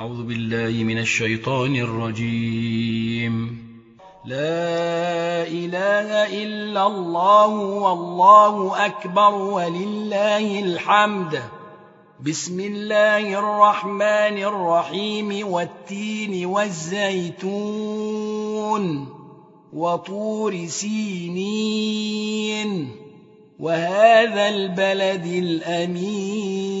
أعوذ بالله من الشيطان الرجيم. لا إله إلا الله والله أكبر ولله الحمد. بسم الله الرحمن الرحيم والتين والزيتون وطور سينين. وهذا البلد الأمين.